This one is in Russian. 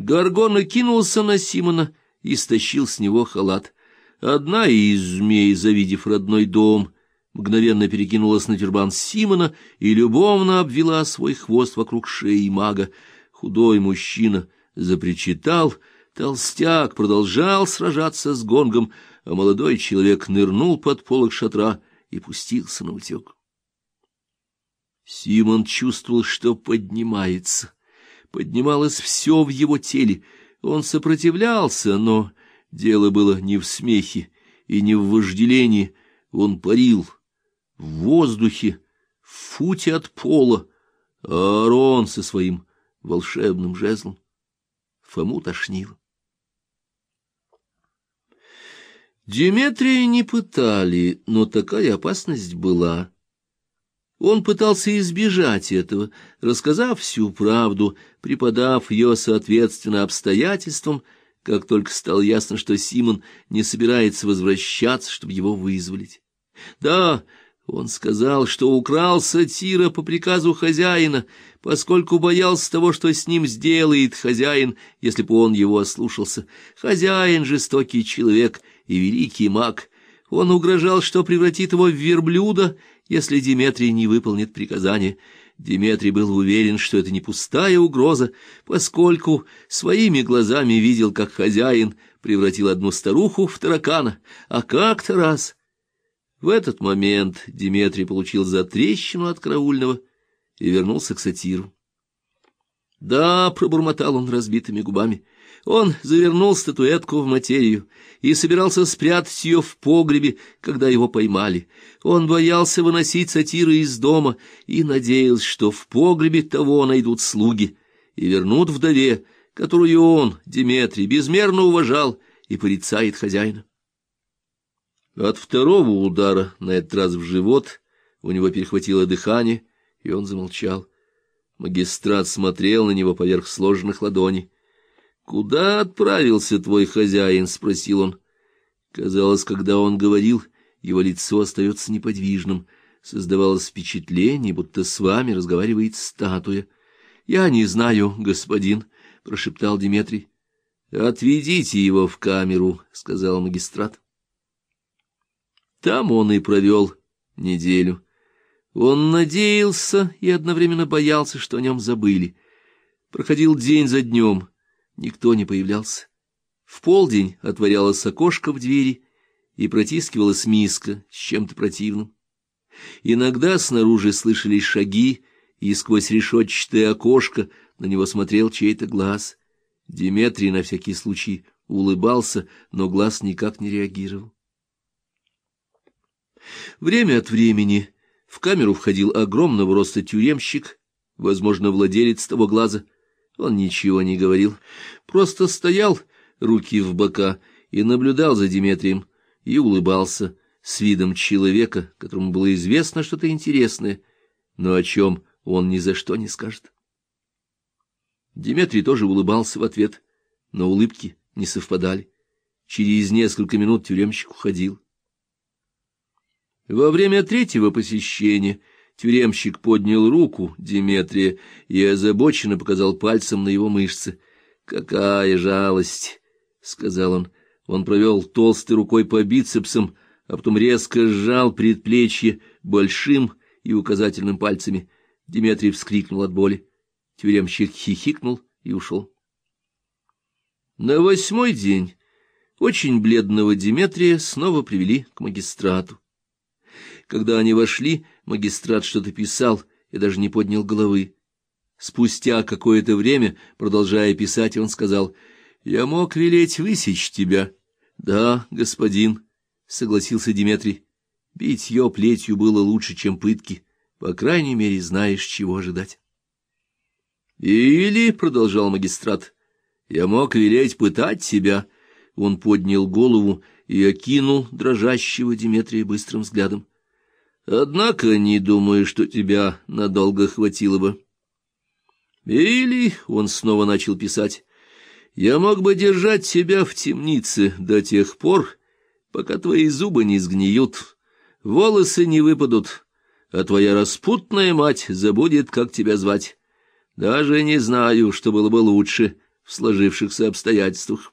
Гаргона кинулся на Симона и стащил с него халат. Одна из змей, завидев родной дом, мгновенно перекинулась на тюрбан Симона и любовно обвела свой хвост вокруг шеи мага. Худой мужчина запричитал, толстяк продолжал сражаться с гонгом, а молодой человек нырнул под полок шатра и пустился на утек. Симон чувствовал, что поднимается. Поднималось все в его теле. Он сопротивлялся, но дело было не в смехе и не в вожделении. Он парил в воздухе, в футе от пола, а Аарон со своим волшебным жезлом. Фому тошнило. Диметрия не пытали, но такая опасность была. Он пытался избежать этого, рассказав всю правду, преподав ее соответственно обстоятельствам, как только стало ясно, что Симон не собирается возвращаться, чтобы его вызволить. Да, он сказал, что украл сатира по приказу хозяина, поскольку боялся того, что с ним сделает хозяин, если бы он его ослушался. Хозяин — жестокий человек и великий маг. Он угрожал, что превратит его в верблюда если Диметрий не выполнит приказание. Диметрий был уверен, что это не пустая угроза, поскольку своими глазами видел, как хозяин превратил одну старуху в таракана, а как-то раз... В этот момент Диметрий получил затрещину от караульного и вернулся к сатиру. «Да», — пробормотал он разбитыми губами, — он завернул статуэтку в материю и собирался спрятать ее в погребе, когда его поймали. Он боялся выносить сатиры из дома и надеялся, что в погребе того найдут слуги и вернут вдове, которую он, Диметрий, безмерно уважал и порицает хозяина. От второго удара, на этот раз в живот, у него перехватило дыхание, и он замолчал. Магистрат смотрел на него поверх сложенных ладоней. «Куда отправился твой хозяин?» — спросил он. Казалось, когда он говорил, его лицо остается неподвижным. Создавалось впечатление, будто с вами разговаривает статуя. «Я не знаю, господин», — прошептал Дмитрий. «Отведите его в камеру», — сказал магистрат. Там он и провел неделю. Он надеялся и одновременно боялся, что о нем забыли. Проходил день за днем. Никто не появлялся. В полдень отворялось окошко в двери, и протискивалась миска с чем-то противным. Иногда снаружи слышались шаги, и сквозь решетчатое окошко на него смотрел чей-то глаз. Диметрий на всякий случай улыбался, но глаз никак не реагировал. Время от времени в камеру входил огромного роста тюремщик, возможно, владелец того глаза — он ничего не говорил, просто стоял, руки в бока, и наблюдал за Диметрием, и улыбался с видом человека, которому было известно что-то интересное, но о чем он ни за что не скажет. Диметрий тоже улыбался в ответ, но улыбки не совпадали. Через несколько минут тюремщик уходил. Во время третьего посещения Тюремщик поднял руку Диметрия и озабоченно показал пальцем на его мышцы. «Какая жалость!» — сказал он. Он провел толстой рукой по бицепсам, а потом резко сжал предплечье большим и указательным пальцами. Диметрий вскрикнул от боли. Тюремщик хихикнул и ушел. На восьмой день очень бледного Диметрия снова привели к магистрату. Когда они вошли, магистрат что-то писал и даже не поднял головы. Спустя какое-то время, продолжая писать, он сказал, «Я мог велеть высечь тебя». «Да, господин», — согласился Диметрий. «Битье плетью было лучше, чем пытки. По крайней мере, знаешь, чего ожидать». «Или», — продолжал магистрат, — «я мог велеть пытать тебя». Он поднял голову и окинул дрожащего Диметрия быстрым взглядом. Однако не думаю, что тебя надолго хватило бы. Или, — он снова начал писать, — я мог бы держать тебя в темнице до тех пор, пока твои зубы не сгниют, волосы не выпадут, а твоя распутная мать забудет, как тебя звать. Даже не знаю, что было бы лучше, в сложившихся обстоятельствах.